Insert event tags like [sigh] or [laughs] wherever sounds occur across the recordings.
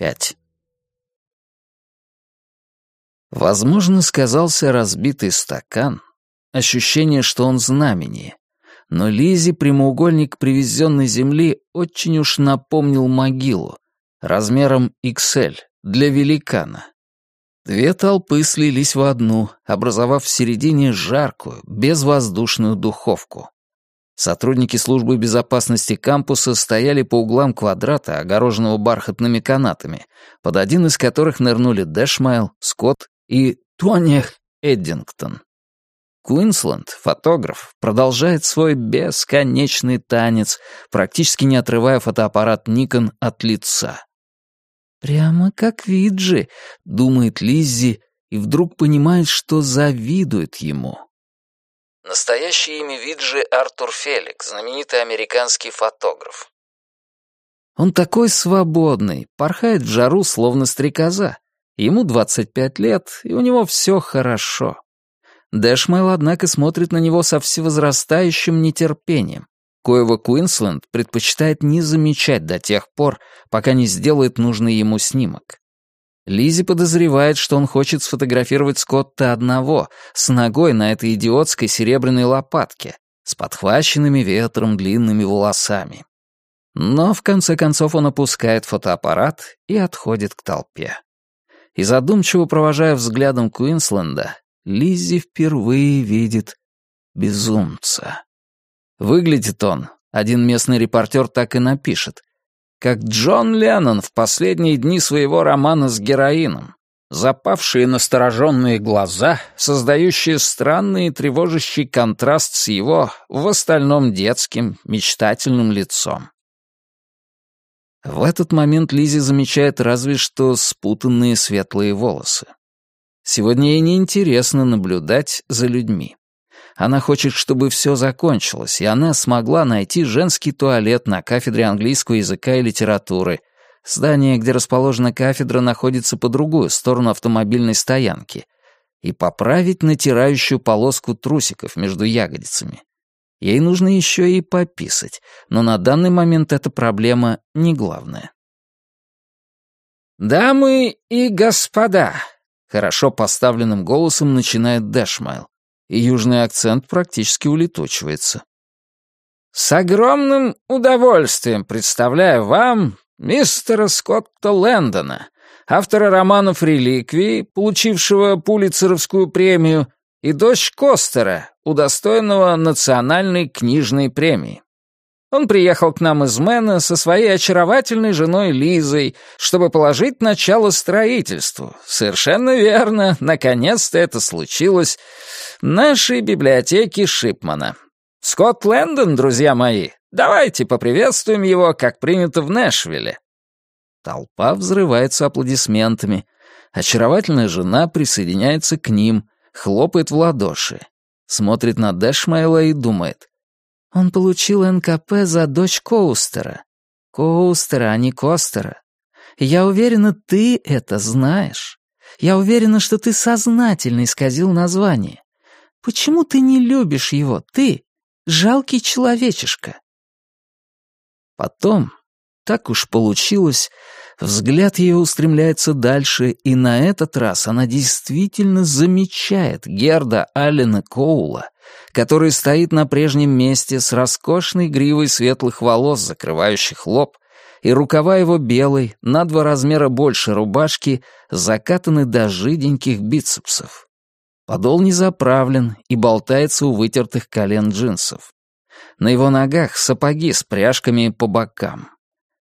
25. Возможно, сказался разбитый стакан, ощущение, что он знамение. Но Лизе прямоугольник привезенной земли очень уж напомнил могилу, размером XL, для великана. Две толпы слились в одну, образовав в середине жаркую, безвоздушную духовку. Сотрудники службы безопасности кампуса стояли по углам квадрата, огороженного бархатными канатами, под один из которых нырнули Дэшмайл, Скотт и Туанех Эддингтон. Куинсленд, фотограф, продолжает свой бесконечный танец, практически не отрывая фотоаппарат Никон от лица. «Прямо как Виджи», — думает Лиззи, и вдруг понимает, что завидует ему. Настоящее имя Виджи Артур Фелик, знаменитый американский фотограф. Он такой свободный, порхает в жару, словно стрекоза. Ему 25 лет, и у него все хорошо. Дэшмейл, однако, смотрит на него со всевозрастающим нетерпением, коего Куинсленд предпочитает не замечать до тех пор, пока не сделает нужный ему снимок. Лизи подозревает, что он хочет сфотографировать Скотта одного, с ногой на этой идиотской серебряной лопатке, с подхваченными ветром длинными волосами. Но в конце концов он опускает фотоаппарат и отходит к толпе и задумчиво провожая взглядом Куинсленда, Лиззи впервые видит безумца. Выглядит он, один местный репортер так и напишет, как Джон Леннон в последние дни своего романа с героином. Запавшие настороженные глаза, создающие странный и тревожащий контраст с его, в остальном детским, мечтательным лицом. В этот момент Лизи замечает разве что спутанные светлые волосы. Сегодня ей неинтересно наблюдать за людьми. Она хочет, чтобы все закончилось, и она смогла найти женский туалет на кафедре английского языка и литературы. Здание, где расположена кафедра, находится по другую сторону автомобильной стоянки. И поправить натирающую полоску трусиков между ягодицами. Ей нужно еще и пописать, но на данный момент эта проблема не главная. «Дамы и господа!» — хорошо поставленным голосом начинает Дэшмайл, и южный акцент практически улетучивается. «С огромным удовольствием представляю вам мистера Скотта Лэндона, автора романов «Реликвии», получившего Пулицеровскую премию, и дочь Костера, удостоенного национальной книжной премии. Он приехал к нам из Мэна со своей очаровательной женой Лизой, чтобы положить начало строительству. Совершенно верно, наконец-то это случилось нашей библиотеке Шипмана. Скотт Лэндон, друзья мои, давайте поприветствуем его, как принято в Нэшвилле. Толпа взрывается аплодисментами. Очаровательная жена присоединяется к ним, хлопает в ладоши смотрит на Дэшмейла и думает. Он получил НКП за дочь Коустера. Коустера, а не Костера. Я уверена, ты это знаешь. Я уверена, что ты сознательно исказил название. Почему ты не любишь его, ты, жалкий человечишка? Потом, так уж получилось, Взгляд ее устремляется дальше, и на этот раз она действительно замечает Герда Аллена Коула, который стоит на прежнем месте с роскошной гривой светлых волос, закрывающих лоб, и рукава его белой, на два размера больше рубашки, закатаны до жиденьких бицепсов. Подол не заправлен и болтается у вытертых колен джинсов. На его ногах сапоги с пряжками по бокам.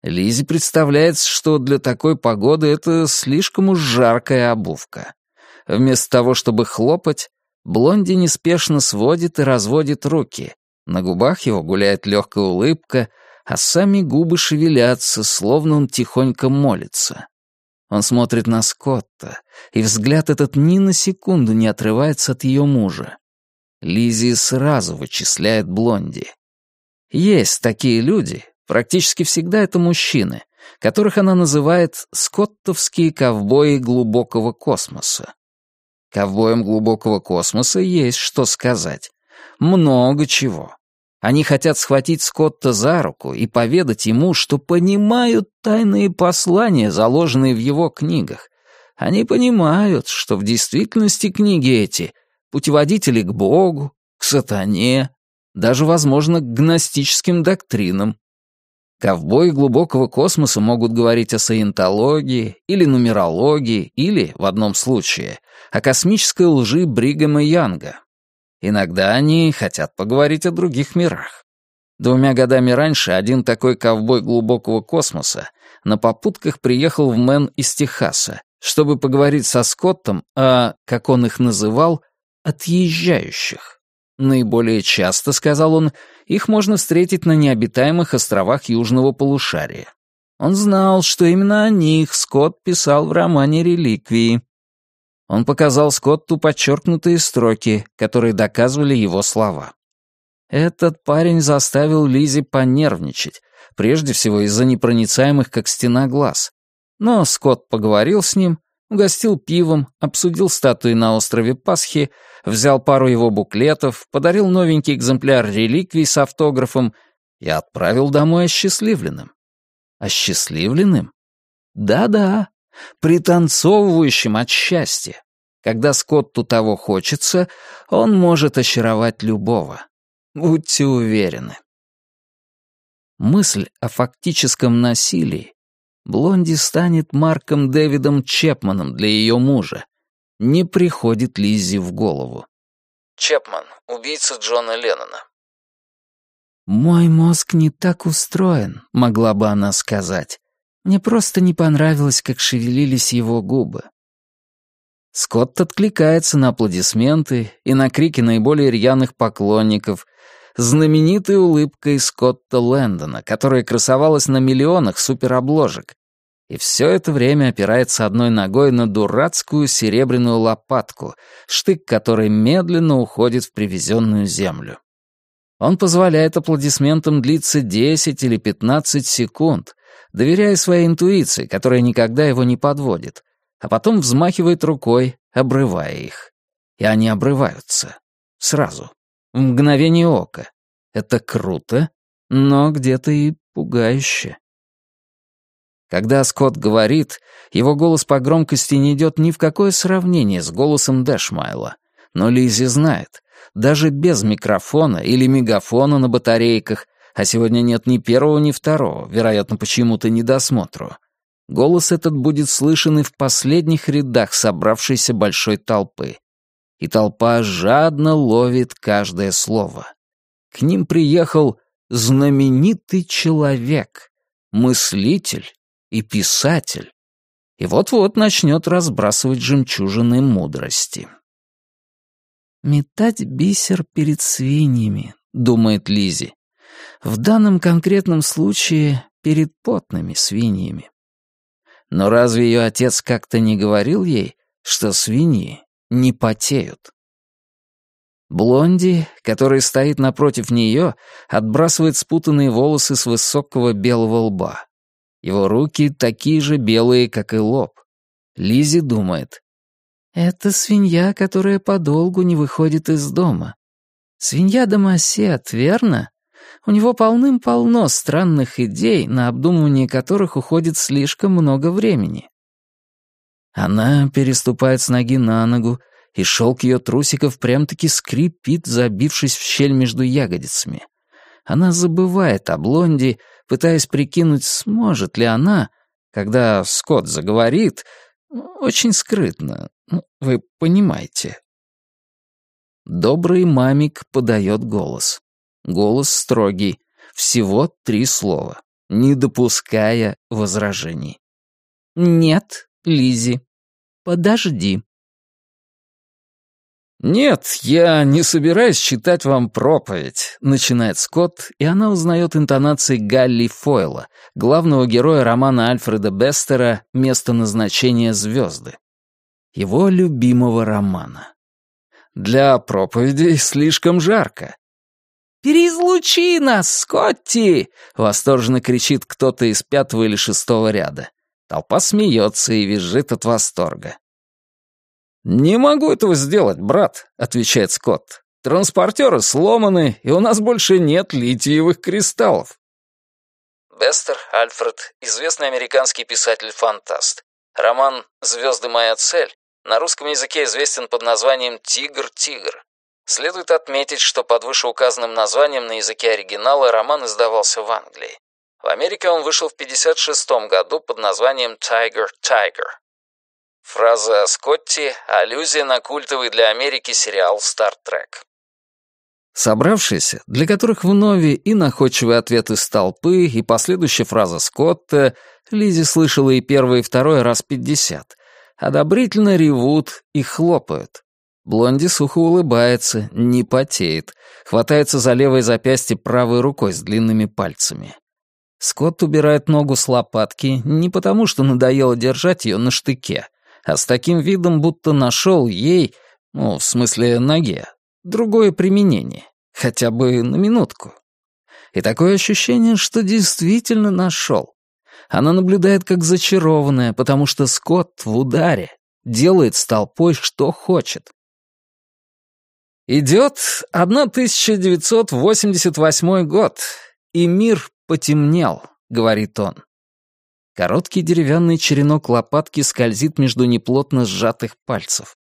Лизе представляется, что для такой погоды это слишком уж жаркая обувка. Вместо того, чтобы хлопать, Блонди неспешно сводит и разводит руки. На губах его гуляет легкая улыбка, а сами губы шевелятся, словно он тихонько молится. Он смотрит на Скотта, и взгляд этот ни на секунду не отрывается от ее мужа. Лизи сразу вычисляет Блонди. Есть такие люди, Практически всегда это мужчины, которых она называет «скоттовские ковбои глубокого космоса». Ковбоям глубокого космоса есть что сказать. Много чего. Они хотят схватить Скотта за руку и поведать ему, что понимают тайные послания, заложенные в его книгах. Они понимают, что в действительности книги эти — путеводители к Богу, к сатане, даже, возможно, к гностическим доктринам. Ковбои глубокого космоса могут говорить о саентологии или нумерологии, или, в одном случае, о космической лжи Бригама Янга. Иногда они хотят поговорить о других мирах. Двумя годами раньше один такой ковбой глубокого космоса на попутках приехал в Мэн из Техаса, чтобы поговорить со Скоттом о, как он их называл, отъезжающих. Наиболее часто, сказал он, их можно встретить на необитаемых островах Южного полушария. Он знал, что именно о них Скотт писал в романе «Реликвии». Он показал Скотту подчеркнутые строки, которые доказывали его слова. Этот парень заставил Лизи понервничать, прежде всего из-за непроницаемых, как стена, глаз. Но Скотт поговорил с ним, угостил пивом, обсудил статуи на острове Пасхи, взял пару его буклетов, подарил новенький экземпляр реликвий с автографом и отправил домой осчастливленным. Осчастливленным? Да-да, пританцовывающим от счастья. Когда Скотту того хочется, он может очаровать любого. Будьте уверены. Мысль о фактическом насилии Блонди станет Марком Дэвидом Чепманом для ее мужа. Не приходит Лиззи в голову. Чепман, убийца Джона Леннона. «Мой мозг не так устроен», — могла бы она сказать. Мне просто не понравилось, как шевелились его губы. Скотт откликается на аплодисменты и на крики наиболее рьяных поклонников, знаменитой улыбкой Скотта Лэндона, которая красовалась на миллионах суперобложек, и все это время опирается одной ногой на дурацкую серебряную лопатку, штык которой медленно уходит в привезенную землю. Он позволяет аплодисментам длиться 10 или 15 секунд, доверяя своей интуиции, которая никогда его не подводит, а потом взмахивает рукой, обрывая их. И они обрываются. Сразу. В мгновение ока. Это круто, но где-то и пугающе. Когда Скотт говорит, его голос по громкости не идет ни в какое сравнение с голосом Дэшмайла. Но Лизи знает, даже без микрофона или мегафона на батарейках, а сегодня нет ни первого, ни второго, вероятно, почему-то недосмотру. Голос этот будет слышен и в последних рядах собравшейся большой толпы. И толпа жадно ловит каждое слово. К ним приехал знаменитый человек, мыслитель и писатель. И вот-вот начнет разбрасывать жемчужины мудрости. «Метать бисер перед свиньями», — думает Лизи. В данном конкретном случае перед потными свиньями. Но разве ее отец как-то не говорил ей, что свиньи не потеют? Блонди, который стоит напротив нее, отбрасывает спутанные волосы с высокого белого лба. Его руки такие же белые, как и лоб. Лизи думает. «Это свинья, которая подолгу не выходит из дома. Свинья-домосед, верно? У него полным-полно странных идей, на обдумывание которых уходит слишком много времени. Она переступает с ноги на ногу, и шелк ее трусиков прям-таки скрипит, забившись в щель между ягодицами. Она забывает о блонде, пытаясь прикинуть, сможет ли она, когда Скотт заговорит, очень скрытно, ну, вы понимаете. Добрый мамик подает голос. Голос строгий. Всего три слова, не допуская возражений. «Нет, Лизи, подожди». «Нет, я не собираюсь читать вам проповедь», — начинает Скотт, и она узнает интонации Галли Фойла, главного героя романа Альфреда Бестера «Место назначения звезды». Его любимого романа. Для проповеди слишком жарко. «Переизлучи нас, Скотти!» — восторженно кричит кто-то из пятого или шестого ряда. Толпа смеется и визжит от восторга. «Не могу этого сделать, брат», — отвечает Скотт. Транспортеры сломаны, и у нас больше нет литиевых кристаллов. Бестер Альфред, известный американский писатель-фантаст. Роман «Звезды. Моя цель» на русском языке известен под названием «Тигр-тигр». Следует отметить, что под вышеуказанным названием на языке оригинала роман издавался в Англии. В Америке он вышел в 1956 году под названием «Tiger, Tiger». Фраза о Скотти — аллюзия на культовый для Америки сериал «Стар Трек». Собравшиеся, для которых вновь и находчивый ответ из толпы, и последующая фраза Скотта, Лизи слышала и первый, и второй раз пятьдесят, одобрительно ревут и хлопают. Блонди сухо улыбается, не потеет, хватается за левое запястье правой рукой с длинными пальцами. Скотт убирает ногу с лопатки не потому, что надоело держать ее на штыке, а с таким видом, будто нашел ей, ну, в смысле ноге, другое применение, хотя бы на минутку. И такое ощущение, что действительно нашел. Она наблюдает как зачарованная, потому что Скотт в ударе, делает с толпой, что хочет. Идет 1988 год, и мир потемнел, говорит он. Короткий деревянный черенок лопатки скользит между неплотно сжатых пальцев.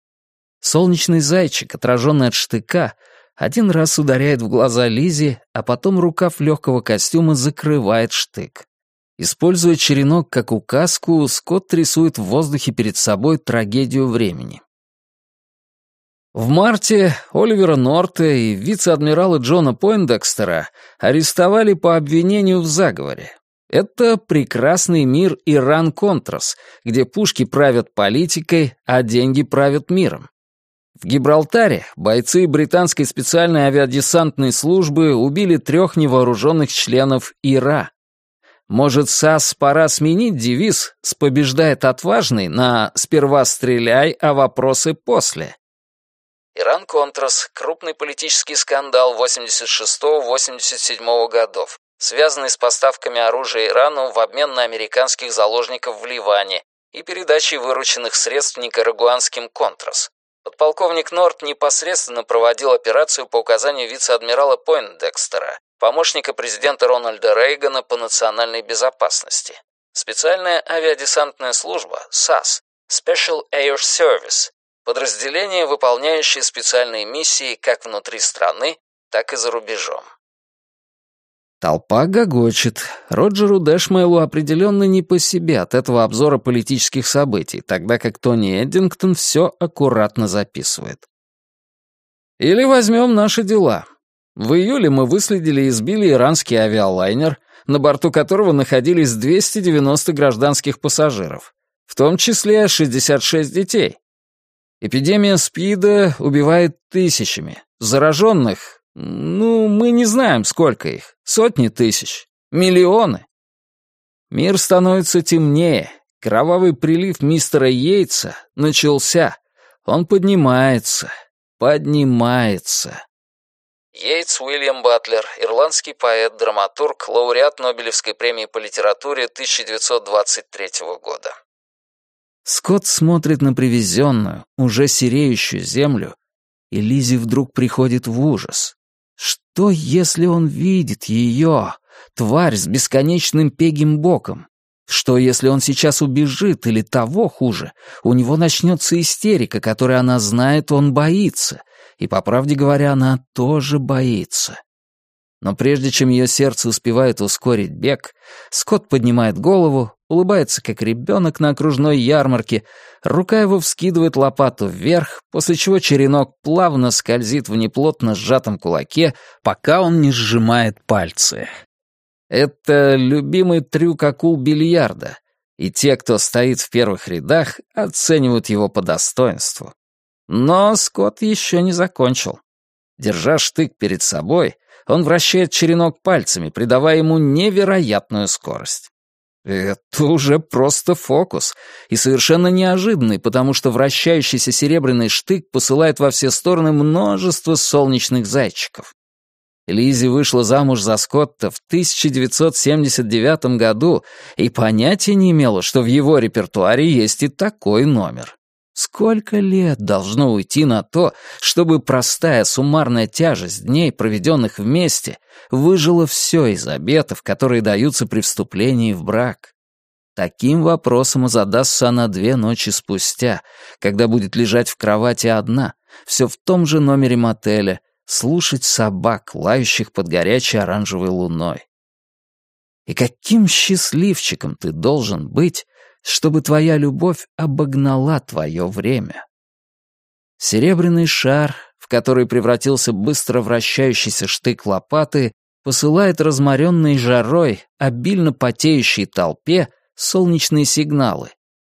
Солнечный зайчик, отраженный от штыка, один раз ударяет в глаза Лизи, а потом рукав легкого костюма закрывает штык. Используя черенок как указку, Скотт рисует в воздухе перед собой трагедию времени. В марте Оливера Норта и вице-адмирала Джона Пойндекстера арестовали по обвинению в заговоре. Это прекрасный мир Иран-Контрас, где пушки правят политикой, а деньги правят миром. В Гибралтаре бойцы британской специальной авиадесантной службы убили трех невооруженных членов ИРА. Может, САС пора сменить девиз с «побеждает отважный» на «сперва стреляй, а вопросы после». Иран-Контрас — крупный политический скандал 86-87 годов, связанный с поставками оружия Ирану в обмен на американских заложников в Ливане и передачей вырученных средств никарагуанским «Контрас». Подполковник Норт непосредственно проводил операцию по указанию вице-адмирала Пойндекстера, помощника президента Рональда Рейгана по национальной безопасности. Специальная авиадесантная служба, САС, Special Air Service, подразделение, выполняющее специальные миссии как внутри страны, так и за рубежом. Толпа гогочет. Роджеру Дэшмейлу определенно не по себе от этого обзора политических событий, тогда как Тони Эддингтон все аккуратно записывает. Или возьмем наши дела. В июле мы выследили и сбили иранский авиалайнер, на борту которого находились 290 гражданских пассажиров, в том числе 66 детей. Эпидемия СПИДа убивает тысячами, зараженных ну, мы не знаем, сколько их. Сотни тысяч. Миллионы. Мир становится темнее. Кровавый прилив мистера Йейтса начался. Он поднимается. Поднимается. Йейтс Уильям Батлер, ирландский поэт, драматург, лауреат Нобелевской премии по литературе 1923 года. Скотт смотрит на привезенную, уже сереющую землю, и Лизи вдруг приходит в ужас. Что, если он видит ее, тварь с бесконечным пегим боком? Что, если он сейчас убежит или того хуже, у него начнется истерика, которой она знает, он боится, и, по правде говоря, она тоже боится. Но прежде чем ее сердце успевает ускорить бег, Скотт поднимает голову, улыбается, как ребенок на окружной ярмарке, рука его вскидывает лопату вверх, после чего черенок плавно скользит в неплотно сжатом кулаке, пока он не сжимает пальцы. Это любимый трюк акул бильярда, и те, кто стоит в первых рядах, оценивают его по достоинству. Но Скотт еще не закончил. Держа штык перед собой, он вращает черенок пальцами, придавая ему невероятную скорость. Это уже просто фокус, и совершенно неожиданный, потому что вращающийся серебряный штык посылает во все стороны множество солнечных зайчиков. Лизи вышла замуж за Скотта в 1979 году и понятия не имела, что в его репертуаре есть и такой номер. Сколько лет должно уйти на то, чтобы простая суммарная тяжесть дней, проведенных вместе, выжила все из обетов, которые даются при вступлении в брак? Таким вопросом задастся она две ночи спустя, когда будет лежать в кровати одна, все в том же номере мотеля, слушать собак, лающих под горячей оранжевой луной. И каким счастливчиком ты должен быть, чтобы твоя любовь обогнала твое время. Серебряный шар, в который превратился быстро вращающийся штык лопаты, посылает разморенной жарой, обильно потеющей толпе солнечные сигналы.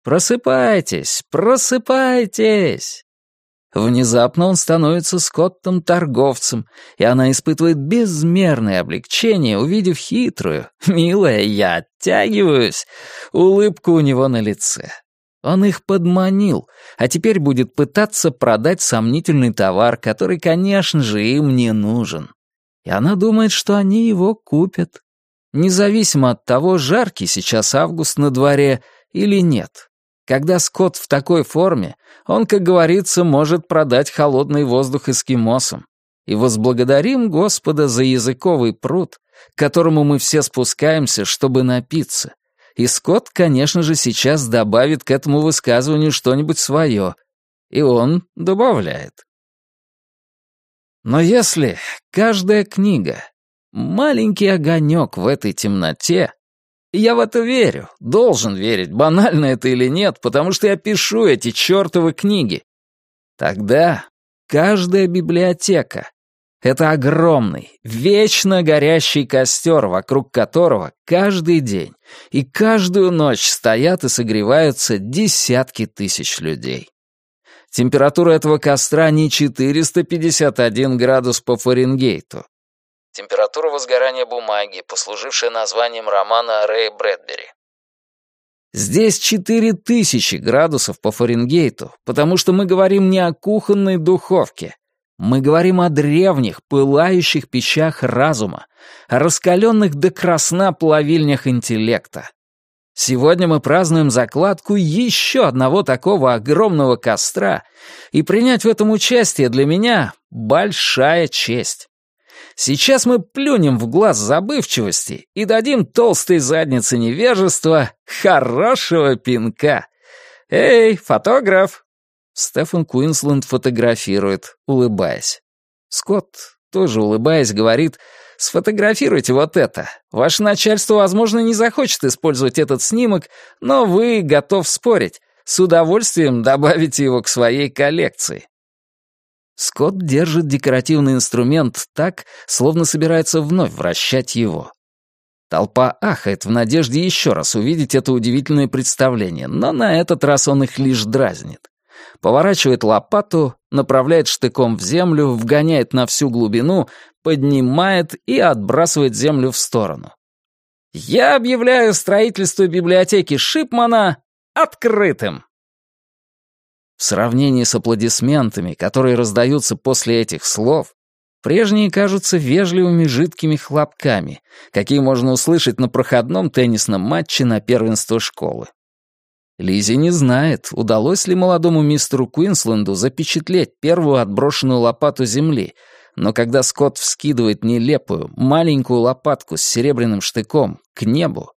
«Просыпайтесь! Просыпайтесь!» Внезапно он становится Скоттом-торговцем, и она испытывает безмерное облегчение, увидев хитрую, [laughs] «Милая, я оттягиваюсь», улыбку у него на лице. Он их подманил, а теперь будет пытаться продать сомнительный товар, который, конечно же, им не нужен. И она думает, что они его купят. Независимо от того, жаркий сейчас август на дворе или нет. Когда Скотт в такой форме, он, как говорится, может продать холодный воздух эскимосам. И возблагодарим Господа за языковый пруд, к которому мы все спускаемся, чтобы напиться. И Скотт, конечно же, сейчас добавит к этому высказыванию что-нибудь свое. И он добавляет. Но если каждая книга — маленький огонек в этой темноте, я в это верю, должен верить, банально это или нет, потому что я пишу эти чертовы книги. Тогда каждая библиотека — это огромный, вечно горящий костер, вокруг которого каждый день и каждую ночь стоят и согреваются десятки тысяч людей. Температура этого костра не 451 градус по Фаренгейту, Температура возгорания бумаги, послужившая названием романа Рэя Брэдбери. Здесь четыре тысячи градусов по Фаренгейту, потому что мы говорим не о кухонной духовке. Мы говорим о древних, пылающих печах разума, о раскаленных до красна плавильнях интеллекта. Сегодня мы празднуем закладку еще одного такого огромного костра, и принять в этом участие для меня — большая честь. Сейчас мы плюнем в глаз забывчивости и дадим толстой заднице невежества хорошего пинка. «Эй, фотограф!» Стефан Куинсленд фотографирует, улыбаясь. Скотт, тоже улыбаясь, говорит, «Сфотографируйте вот это. Ваше начальство, возможно, не захочет использовать этот снимок, но вы готов спорить. С удовольствием добавите его к своей коллекции». Скотт держит декоративный инструмент так, словно собирается вновь вращать его. Толпа ахает в надежде еще раз увидеть это удивительное представление, но на этот раз он их лишь дразнит. Поворачивает лопату, направляет штыком в землю, вгоняет на всю глубину, поднимает и отбрасывает землю в сторону. «Я объявляю строительство библиотеки Шипмана открытым!» В сравнении с аплодисментами, которые раздаются после этих слов, прежние кажутся вежливыми жидкими хлопками, какие можно услышать на проходном теннисном матче на первенство школы. Лизи не знает, удалось ли молодому мистеру Куинсленду запечатлеть первую отброшенную лопату земли, но когда Скотт вскидывает нелепую, маленькую лопатку с серебряным штыком к небу,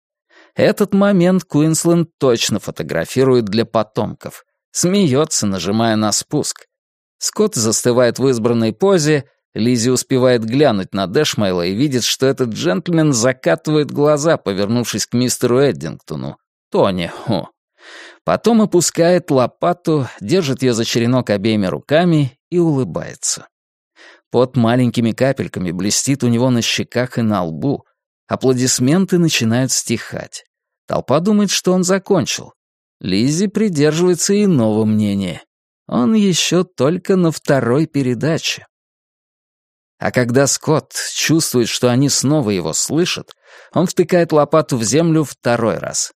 этот момент Куинсленд точно фотографирует для потомков, Смеется, нажимая на спуск. Скотт застывает в избранной позе, Лизи успевает глянуть на Дэшмейла и видит, что этот джентльмен закатывает глаза, повернувшись к мистеру Эддингтону. Тони, о. Потом опускает лопату, держит ее за черенок обеими руками и улыбается. Под маленькими капельками блестит у него на щеках и на лбу. Аплодисменты начинают стихать. Толпа думает, что он закончил. Лиззи придерживается иного мнения. Он еще только на второй передаче. А когда Скотт чувствует, что они снова его слышат, он втыкает лопату в землю второй раз.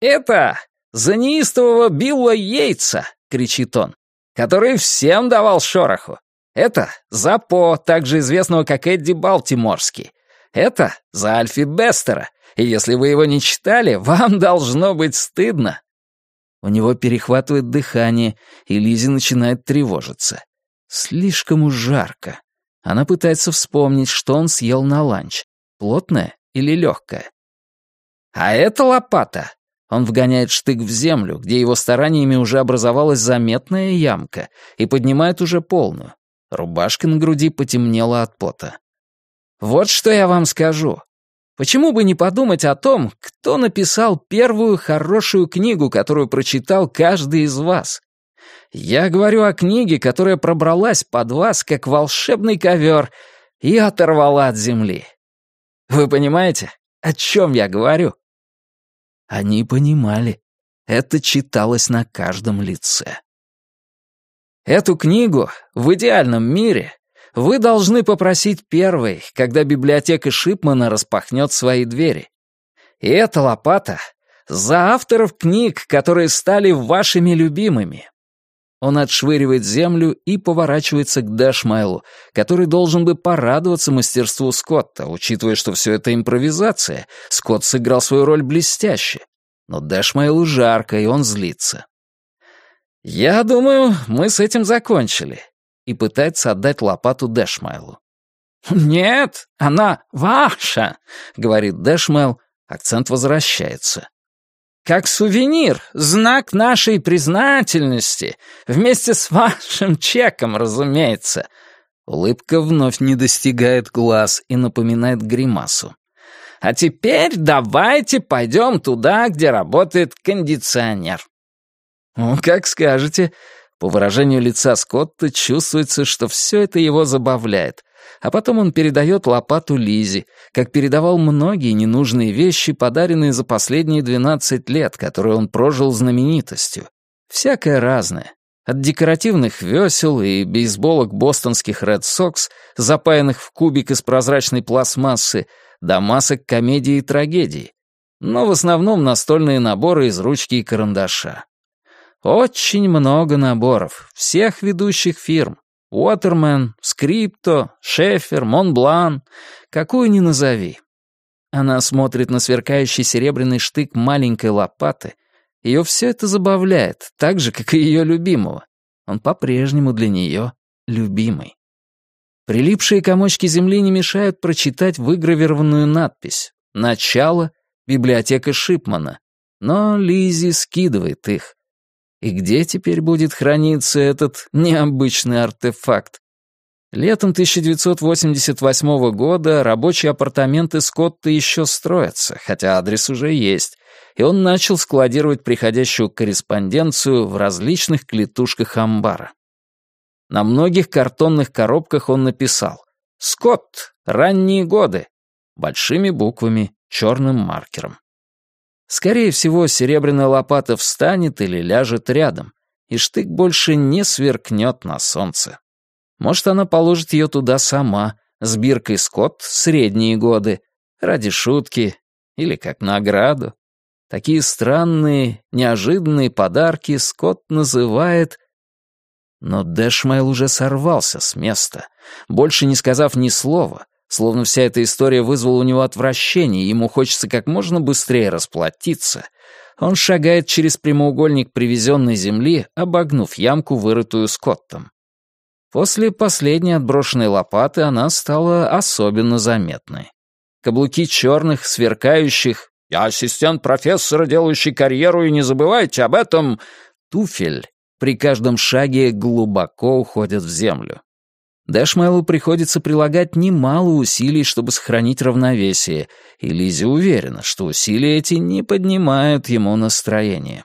«Это за неистового Билла Йейтса!» — кричит он, который всем давал шороху. Это за По, также известного как Эдди Балтиморский. Это за Альфи Бестера, и если вы его не читали, [laughs] вам должно быть стыдно. У него перехватывает дыхание, и Лизи начинает тревожиться. Слишком уж жарко. Она пытается вспомнить, что он съел на ланч. Плотное или легкое? А это лопата. Он вгоняет штык в землю, где его стараниями уже образовалась заметная ямка, и поднимает уже полную. Рубашка на груди потемнела от пота. «Вот что я вам скажу. Почему бы не подумать о том, кто написал первую хорошую книгу, которую прочитал каждый из вас? Я говорю о книге, которая пробралась под вас, как волшебный ковер, и оторвала от земли. Вы понимаете, о чем я говорю?» Они понимали. Это читалось на каждом лице. Эту книгу в идеальном мире вы должны попросить первой, когда библиотека Шипмана распахнет свои двери. И эта лопата за авторов книг, которые стали вашими любимыми. Он отшвыривает землю и поворачивается к Дэшмайлу, который должен бы порадоваться мастерству Скотта, учитывая, что все это импровизация. Скотт сыграл свою роль блестяще. Но Дэшмайлу жарко, и он злится. «Я думаю, мы с этим закончили», и пытается отдать лопату Дэшмайлу. «Нет, она ваша», — говорит Дэшмайл, акцент возвращается. Как сувенир, знак нашей признательности, вместе с вашим чеком, разумеется». Улыбка вновь не достигает глаз и напоминает гримасу. «А теперь давайте пойдем туда, где работает кондиционер». «Ну, как скажете». По выражению лица Скотта чувствуется, что все это его забавляет, а потом он передает лопату Лизе, как передавал многие ненужные вещи, подаренные за последние 12 лет, которые он прожил знаменитостью. Всякое разное. От декоративных весел и бейсболок бостонских Red Sox, запаянных в кубик из прозрачной пластмассы, до масок комедии и трагедии. Но в основном настольные наборы из ручки и карандаша. Очень много наборов, всех ведущих фирм. Уотермен, Скрипто, Шефер, Монблан, какую ни назови. Она смотрит на сверкающий серебряный штык маленькой лопаты. Ее все это забавляет, так же, как и ее любимого. Он по-прежнему для нее любимый. Прилипшие комочки земли не мешают прочитать выгравированную надпись «Начало. Библиотека Шипмана». Но Лизи скидывает их. И где теперь будет храниться этот необычный артефакт? Летом 1988 года рабочие апартаменты Скотта еще строятся, хотя адрес уже есть, и он начал складировать приходящую корреспонденцию в различных клетушках амбара. На многих картонных коробках он написал «Скотт. Ранние годы» большими буквами, черным маркером. Скорее всего, серебряная лопата встанет или ляжет рядом, и штык больше не сверкнет на солнце. Может, она положит ее туда сама, с биркой Скотт средние годы, ради шутки или как награду. Такие странные, неожиданные подарки Скотт называет... Но Дэшмайл уже сорвался с места, больше не сказав ни слова, Словно вся эта история вызвала у него отвращение, ему хочется как можно быстрее расплатиться. Он шагает через прямоугольник привезенной земли, обогнув ямку, вырытую Скоттом. После последней отброшенной лопаты она стала особенно заметной. Каблуки черных, сверкающих «Я ассистент профессора, делающий карьеру, и не забывайте об этом!» туфель при каждом шаге глубоко уходят в землю. Дэшмэлу приходится прилагать немало усилий, чтобы сохранить равновесие, и Лизи уверена, что усилия эти не поднимают ему настроение.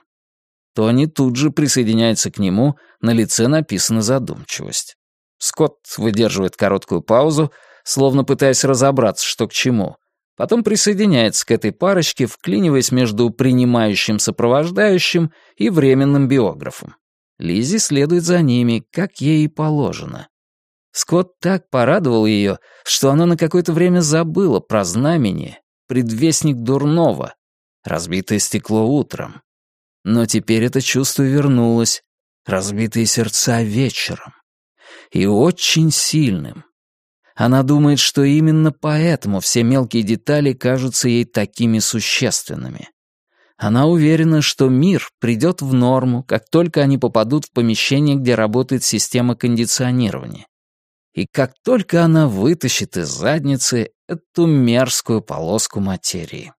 Тони тут же присоединяется к нему, на лице написана задумчивость. Скотт выдерживает короткую паузу, словно пытаясь разобраться, что к чему. Потом присоединяется к этой парочке, вклиниваясь между принимающим сопровождающим и временным биографом. Лизи следует за ними, как ей и положено. Скотт так порадовал ее, что она на какое-то время забыла про знамение, предвестник дурного, разбитое стекло утром. Но теперь это чувство вернулось, разбитые сердца вечером. И очень сильным. Она думает, что именно поэтому все мелкие детали кажутся ей такими существенными. Она уверена, что мир придет в норму, как только они попадут в помещение, где работает система кондиционирования. И как только она вытащит из задницы эту мерзкую полоску материи.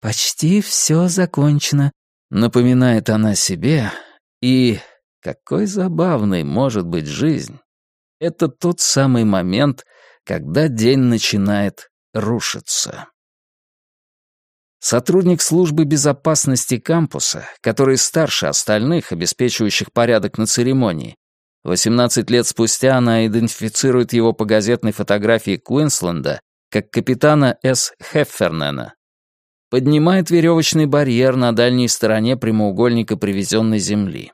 «Почти все закончено», — напоминает она себе, и какой забавной может быть жизнь. Это тот самый момент, когда день начинает рушиться. Сотрудник службы безопасности кампуса, который старше остальных, обеспечивающих порядок на церемонии, 18 лет спустя она идентифицирует его по газетной фотографии Куинсленда как капитана С. Хеффернена. Поднимает веревочный барьер на дальней стороне прямоугольника привезенной земли.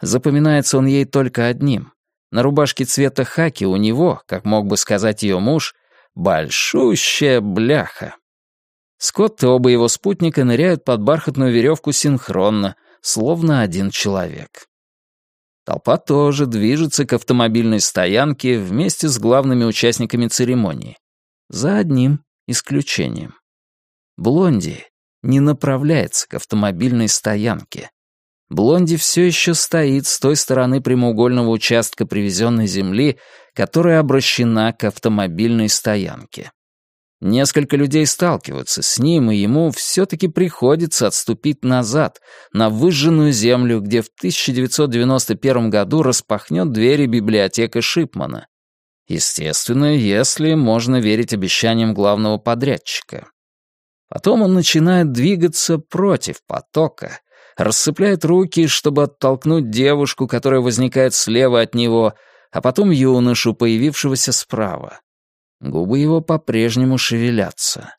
Запоминается он ей только одним. На рубашке цвета хаки у него, как мог бы сказать ее муж, большущая бляха. Скотт и оба его спутника ныряют под бархатную веревку синхронно, словно один человек. Толпа тоже движется к автомобильной стоянке вместе с главными участниками церемонии. За одним исключением. Блонди не направляется к автомобильной стоянке. Блонди все еще стоит с той стороны прямоугольного участка привезенной земли, которая обращена к автомобильной стоянке. Несколько людей сталкиваются с ним, и ему все-таки приходится отступить назад, на выжженную землю, где в 1991 году распахнет двери библиотека Шипмана. Естественно, если можно верить обещаниям главного подрядчика. Потом он начинает двигаться против потока, рассыпляет руки, чтобы оттолкнуть девушку, которая возникает слева от него, а потом юношу, появившегося справа. Губы его по-прежнему шевелятся.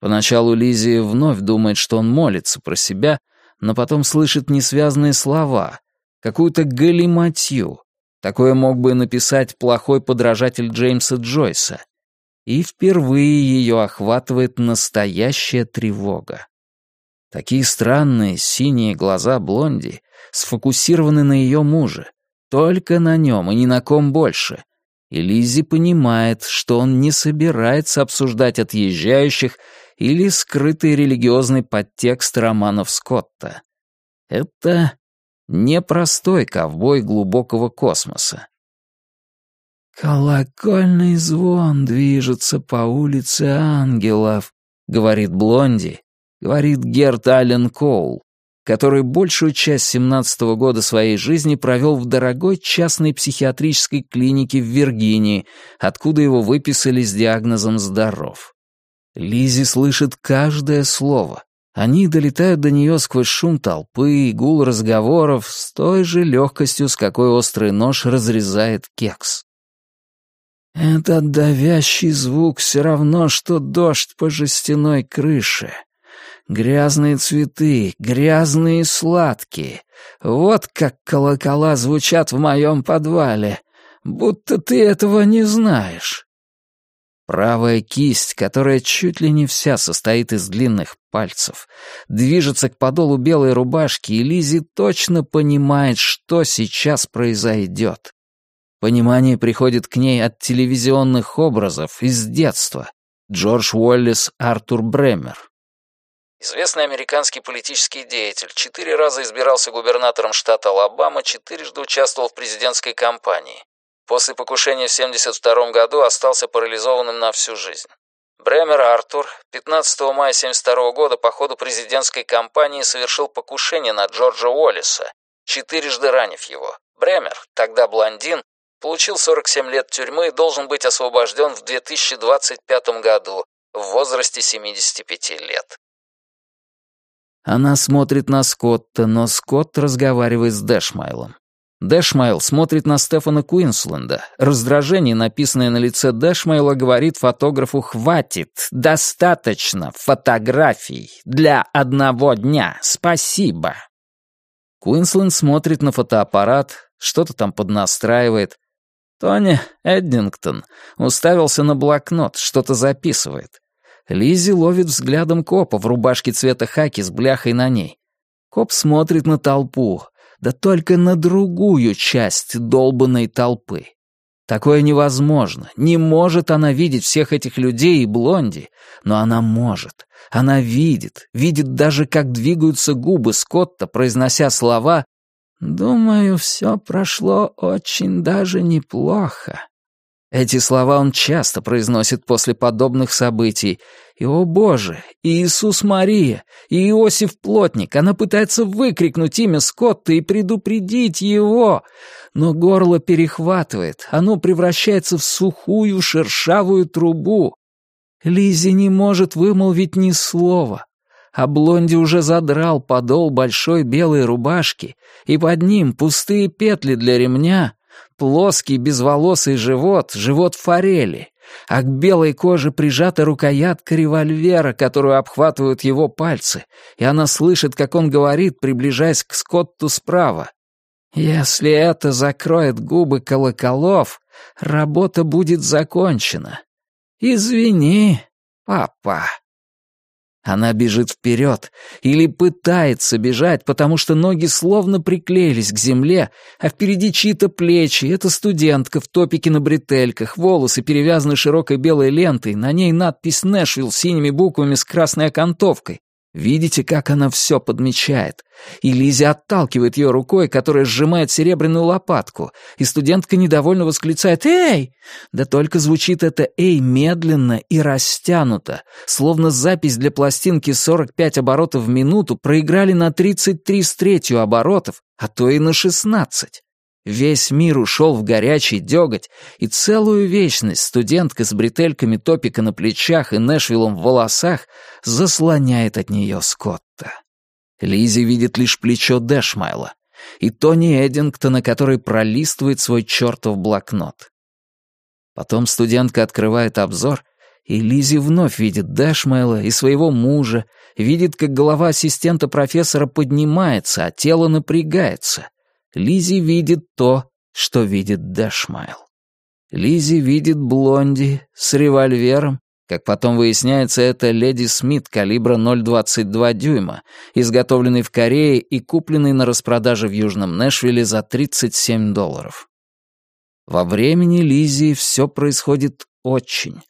Поначалу Лизи вновь думает, что он молится про себя, но потом слышит несвязные слова, какую-то галиматью. Такое мог бы написать плохой подражатель Джеймса Джойса. И впервые ее охватывает настоящая тревога. Такие странные синие глаза Блонди сфокусированы на ее муже, только на нем и ни на ком больше — и Лиззи понимает, что он не собирается обсуждать отъезжающих или скрытый религиозный подтекст романов Скотта. Это непростой ковбой глубокого космоса. «Колокольный звон движется по улице ангелов», — говорит Блонди, говорит Герт Аллен Коул, который большую часть 17 -го года своей жизни провел в дорогой частной психиатрической клинике в Виргинии, откуда его выписали с диагнозом «здоров». Лизи слышит каждое слово. Они долетают до нее сквозь шум толпы и гул разговоров с той же легкостью, с какой острый нож разрезает кекс. Этот давящий звук все равно, что дождь по жестяной крыше. Грязные цветы, грязные и сладкие. Вот как колокола звучат в моем подвале. Будто ты этого не знаешь. Правая кисть, которая чуть ли не вся состоит из длинных пальцев, движется к подолу белой рубашки, и Лизи точно понимает, что сейчас произойдет. Понимание приходит к ней от телевизионных образов из детства. Джордж Уоллес, Артур Бремер. Известный американский политический деятель, четыре раза избирался губернатором штата Алабама, четырежды участвовал в президентской кампании. После покушения в 1972 году остался парализованным на всю жизнь. Бремер Артур 15 мая 1972 года по ходу президентской кампании совершил покушение на Джорджа Уоллиса, четырежды ранив его. Бремер, тогда блондин, получил 47 лет тюрьмы и должен быть освобожден в 2025 году в возрасте 75 лет. Она смотрит на Скотта, но Скотт разговаривает с Дэшмайлом. Дэшмайл смотрит на Стефана Куинсленда. Раздражение, написанное на лице Дэшмайла, говорит фотографу «Хватит! Достаточно фотографий! Для одного дня! Спасибо!» Куинсленд смотрит на фотоаппарат, что-то там поднастраивает. Тони Эддингтон уставился на блокнот, что-то записывает. Лизи ловит взглядом копа в рубашке цвета хаки с бляхой на ней. Коп смотрит на толпу, да только на другую часть долбанной толпы. Такое невозможно. Не может она видеть всех этих людей и блонди, но она может. Она видит, видит даже, как двигаются губы Скотта, произнося слова «Думаю, все прошло очень даже неплохо». Эти слова он часто произносит после подобных событий. И, о боже, и Иисус Мария, и Иосиф Плотник, она пытается выкрикнуть имя Скотта и предупредить его, но горло перехватывает, оно превращается в сухую шершавую трубу. Лизи не может вымолвить ни слова, а Блонди уже задрал подол большой белой рубашки, и под ним пустые петли для ремня, плоский безволосый живот, живот форели, а к белой коже прижата рукоятка револьвера, которую обхватывают его пальцы, и она слышит, как он говорит, приближаясь к Скотту справа. «Если это закроет губы колоколов, работа будет закончена. Извини, папа». Она бежит вперед или пытается бежать, потому что ноги словно приклеились к земле, а впереди чьи-то плечи. Это студентка в топике на бретельках, волосы перевязаны широкой белой лентой, на ней надпись «Нэшвилл» синими буквами с красной окантовкой. Видите, как она все подмечает? И Лизи отталкивает ее рукой, которая сжимает серебряную лопатку, и студентка недовольно восклицает «Эй!» Да только звучит это «Эй» медленно и растянуто, словно запись для пластинки 45 оборотов в минуту проиграли на 33 с третью оборотов, а то и на 16. Весь мир ушел в горячий деготь, и целую вечность студентка с бретельками топика на плечах и Нэшвиллом в волосах заслоняет от нее Скотта. Лизи видит лишь плечо Дэшмайла и Тони Эдингтона, который пролистывает свой чертов блокнот. Потом студентка открывает обзор, и Лизи вновь видит Дэшмайла и своего мужа, видит, как голова ассистента профессора поднимается, а тело напрягается — Лизи видит то, что видит Дэшмайл. Лизи видит Блонди с револьвером, как потом выясняется, это леди Смит калибра 0,22 дюйма, изготовленный в Корее и купленный на распродаже в Южном Нэшвилле за 37 долларов. Во времени Лизи все происходит очень,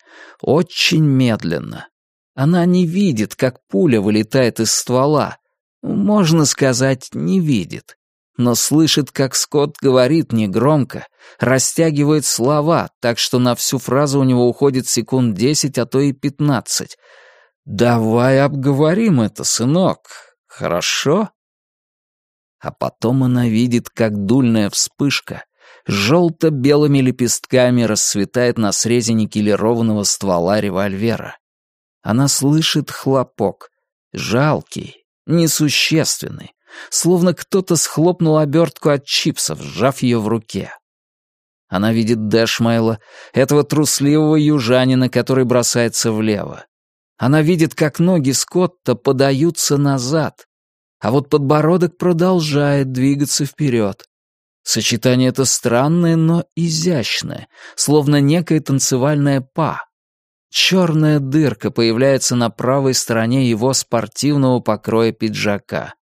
очень медленно. Она не видит, как пуля вылетает из ствола. Можно сказать, не видит но слышит, как Скотт говорит негромко, растягивает слова, так что на всю фразу у него уходит секунд десять, а то и пятнадцать. «Давай обговорим это, сынок, хорошо?» А потом она видит, как дульная вспышка желто-белыми лепестками расцветает на срезе никелированного ствола револьвера. Она слышит хлопок, жалкий, несущественный, словно кто-то схлопнул обертку от чипсов, сжав ее в руке. Она видит Дэшмайла, этого трусливого южанина, который бросается влево. Она видит, как ноги Скотта подаются назад, а вот подбородок продолжает двигаться вперед. Сочетание это странное, но изящное, словно некая танцевальная па. Черная дырка появляется на правой стороне его спортивного покроя пиджака.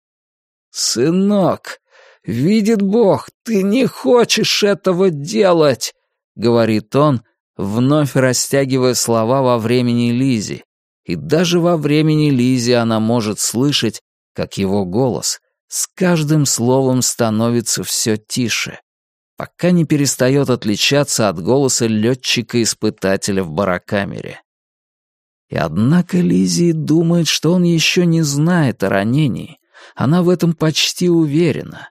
«Сынок, видит Бог, ты не хочешь этого делать!» — говорит он, вновь растягивая слова во времени Лизи. И даже во времени Лизи она может слышать, как его голос с каждым словом становится все тише, пока не перестает отличаться от голоса летчика-испытателя в барокамере. И однако Лизи думает, что он еще не знает о ранении, она в этом почти уверена.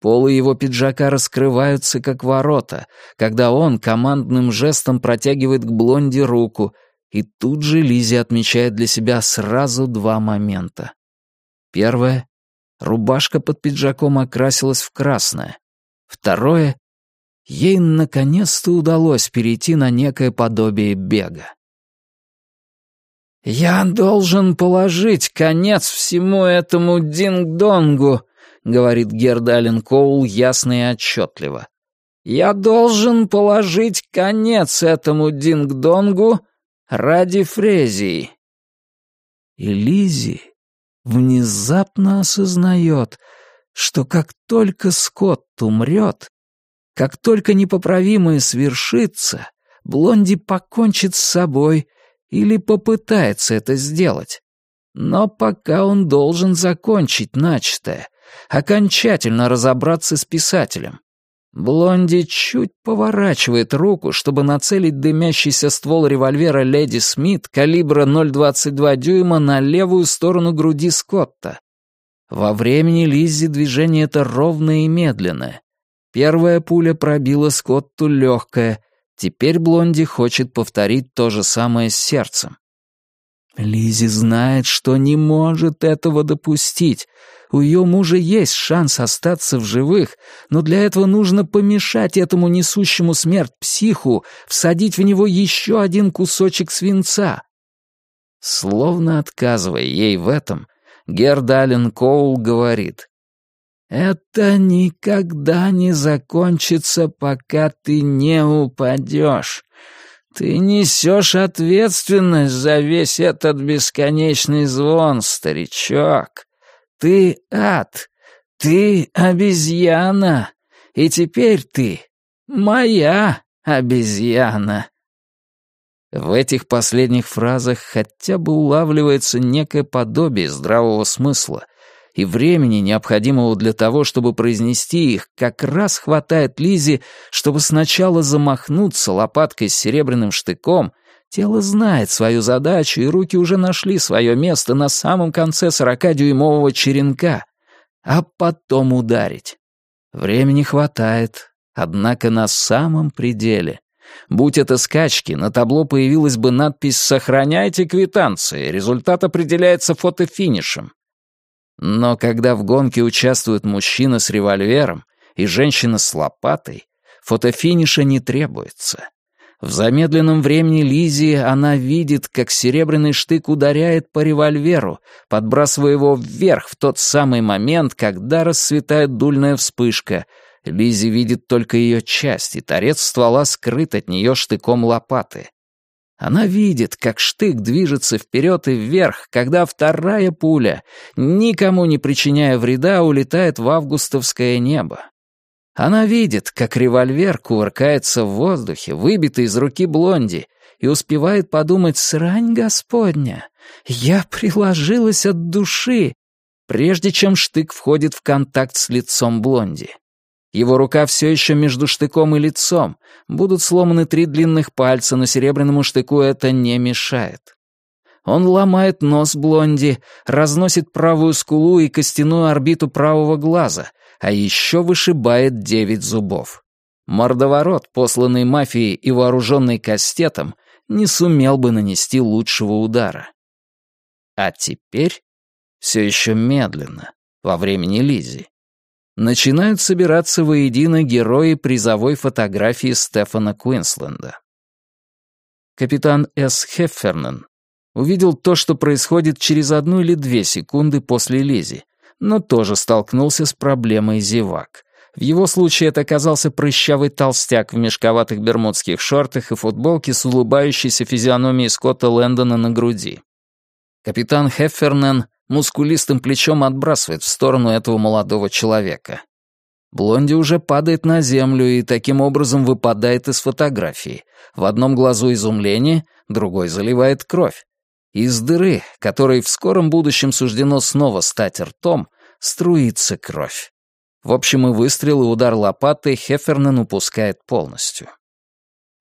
Полы его пиджака раскрываются, как ворота, когда он командным жестом протягивает к блонди руку, и тут же Лизи отмечает для себя сразу два момента. Первое — рубашка под пиджаком окрасилась в красное. Второе — ей наконец-то удалось перейти на некое подобие бега. «Я должен положить конец всему этому динг-донгу», — говорит Гердалин Коул ясно и отчетливо. «Я должен положить конец этому динг-донгу ради Фрезии». И Лизи внезапно осознает, что как только Скотт умрет, Как только непоправимое свершится, Блонди покончит с собой или попытается это сделать. Но пока он должен закончить начатое, окончательно разобраться с писателем. Блонди чуть поворачивает руку, чтобы нацелить дымящийся ствол револьвера «Леди Смит» калибра 0,22 дюйма на левую сторону груди Скотта. Во времени Лиззи движение это ровное и медленное. Первая пуля пробила Скотту легкое, теперь Блонди хочет повторить то же самое с сердцем. Лизи знает, что не может этого допустить. У ее мужа есть шанс остаться в живых, но для этого нужно помешать этому несущему смерть психу, всадить в него еще один кусочек свинца. Словно отказывая ей в этом, Гердален Коул говорит, «Это никогда не закончится, пока ты не упадешь. Ты несешь ответственность за весь этот бесконечный звон, старичок. Ты ад, ты обезьяна, и теперь ты моя обезьяна. В этих последних фразах хотя бы улавливается некое подобие здравого смысла, и времени, необходимого для того, чтобы произнести их, как раз хватает Лизе, чтобы сначала замахнуться лопаткой с серебряным штыком, тело знает свою задачу, и руки уже нашли свое место на самом конце сорокадюймового черенка, а потом ударить. Времени хватает, однако на самом пределе. Будь это скачки, на табло появилась бы надпись «Сохраняйте квитанции», результат определяется фотофинишем. Но когда в гонке участвуют мужчина с револьвером и женщина с лопатой, фотофиниша не требуется. В замедленном времени Лизи она видит, как серебряный штык ударяет по револьверу, подбрасывая его вверх в тот самый момент, когда расцветает дульная вспышка. Лизи видит только ее часть, и торец ствола скрыт от нее штыком лопаты. Она видит, как штык движется вперед и вверх, когда вторая пуля, никому не причиняя вреда, улетает в августовское небо. Она видит, как револьвер кувыркается в воздухе, выбитый из руки блонди, и успевает подумать «Срань Господня! Я приложилась от души!» прежде чем штык входит в контакт с лицом блонди. Его рука все еще между штыком и лицом. Будут сломаны три длинных пальца, но серебряному штыку это не мешает. Он ломает нос Блонди, разносит правую скулу и костяную орбиту правого глаза, а еще вышибает девять зубов. Мордоворот, посланный мафией и вооруженный кастетом, не сумел бы нанести лучшего удара. А теперь, все еще медленно, во времени Лизи, начинают собираться воедино герои призовой фотографии Стефана Куинсленда. Капитан С. Хеффернен увидел то, что происходит через одну или две секунды после Лизи, но тоже столкнулся с проблемой зевак. В его случае это оказался прыщавый толстяк в мешковатых бермудских шортах и футболке с улыбающейся физиономией Скотта Лэндона на груди. Капитан Хеффернен мускулистым плечом отбрасывает в сторону этого молодого человека. Блонди уже падает на землю и таким образом выпадает из фотографии. В одном глазу изумление, другой заливает кровь. Из дыры, которой в скором будущем суждено снова стать ртом, струится кровь. В общем, и выстрел, и удар лопатой Хефернен упускает полностью.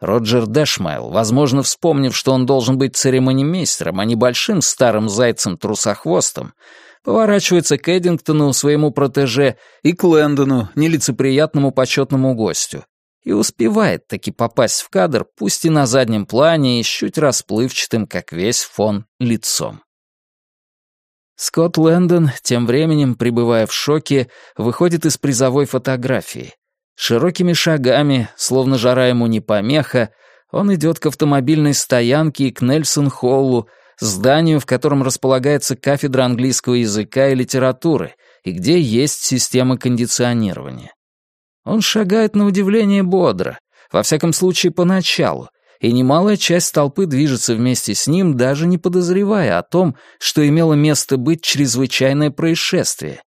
Роджер Дэшмайл, возможно, вспомнив, что он должен быть церемонимейстером, а не большим старым зайцем-трусохвостом, поворачивается к Эдингтону, своему протеже, и к Лэндону, нелицеприятному почетному гостю, и успевает таки попасть в кадр, пусть и на заднем плане, и чуть расплывчатым, как весь фон, лицом. Скотт Лэндон, тем временем, пребывая в шоке, выходит из призовой фотографии. Широкими шагами, словно жара ему не помеха, он идет к автомобильной стоянке и к Нельсон-Холлу, зданию, в котором располагается кафедра английского языка и литературы, и где есть система кондиционирования. Он шагает на удивление бодро, во всяком случае поначалу, и немалая часть толпы движется вместе с ним, даже не подозревая о том, что имело место быть чрезвычайное происшествие.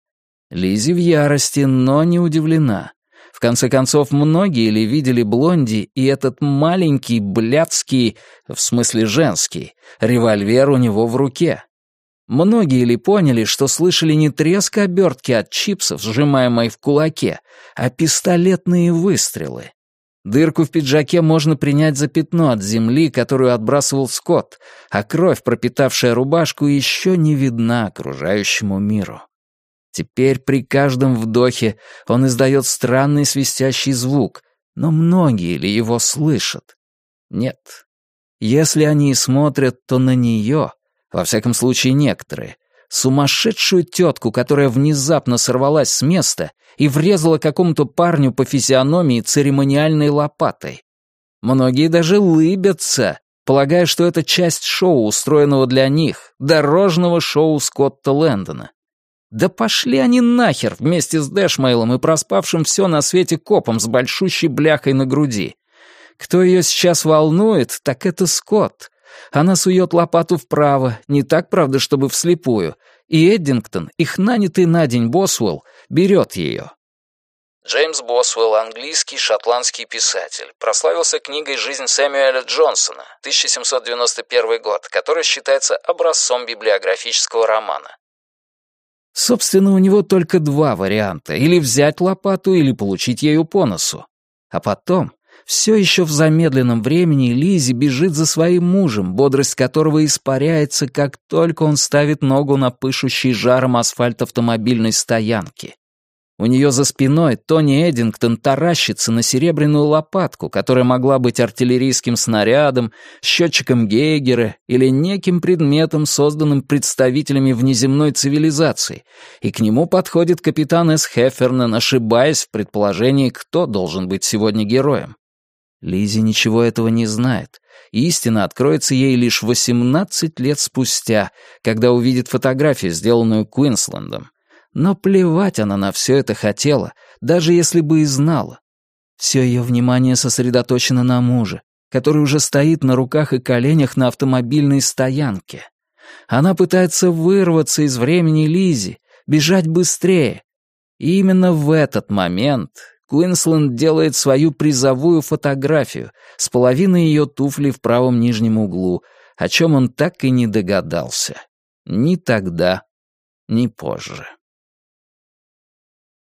Лизи в ярости, но не удивлена. В конце концов, многие ли видели Блонди и этот маленький, блядский, в смысле женский, револьвер у него в руке? Многие ли поняли, что слышали не треск обертки от чипсов, сжимаемой в кулаке, а пистолетные выстрелы? Дырку в пиджаке можно принять за пятно от земли, которую отбрасывал Скотт, а кровь, пропитавшая рубашку, еще не видна окружающему миру. Теперь при каждом вдохе он издает странный свистящий звук, но многие ли его слышат? Нет. Если они и смотрят, то на нее, во всяком случае некоторые, сумасшедшую тетку, которая внезапно сорвалась с места и врезала какому-то парню по физиономии церемониальной лопатой. Многие даже лыбятся, полагая, что это часть шоу, устроенного для них, дорожного шоу Скотта Лэндона. Да пошли они нахер вместе с Дэшмейлом и проспавшим все на свете копом с большущей бляхой на груди. Кто ее сейчас волнует, так это Скотт. Она сует лопату вправо, не так, правда, чтобы вслепую, и Эддингтон, их нанятый на день Босвелл, берет ее. Джеймс Босвелл, английский шотландский писатель, прославился книгой «Жизнь Сэмюэля Джонсона», 1791 год, которая считается образцом библиографического романа. Собственно, у него только два варианта — или взять лопату, или получить ею по носу. А потом все еще в замедленном времени Лизи бежит за своим мужем, бодрость которого испаряется, как только он ставит ногу на пышущий жаром асфальт автомобильной стоянки. У нее за спиной Тони Эдингтон таращится на серебряную лопатку, которая могла быть артиллерийским снарядом, счетчиком Гейгера или неким предметом, созданным представителями внеземной цивилизации, и к нему подходит капитан С. Хеффернан, ошибаясь в предположении, кто должен быть сегодня героем. Лизи ничего этого не знает. Истина откроется ей лишь 18 лет спустя, когда увидит фотографию, сделанную Куинслендом. Но плевать она на все это хотела, даже если бы и знала. Все ее внимание сосредоточено на муже, который уже стоит на руках и коленях на автомобильной стоянке. Она пытается вырваться из времени Лизи, бежать быстрее. И именно в этот момент Куинсленд делает свою призовую фотографию с половиной ее туфли в правом нижнем углу, о чем он так и не догадался. Ни тогда, ни позже.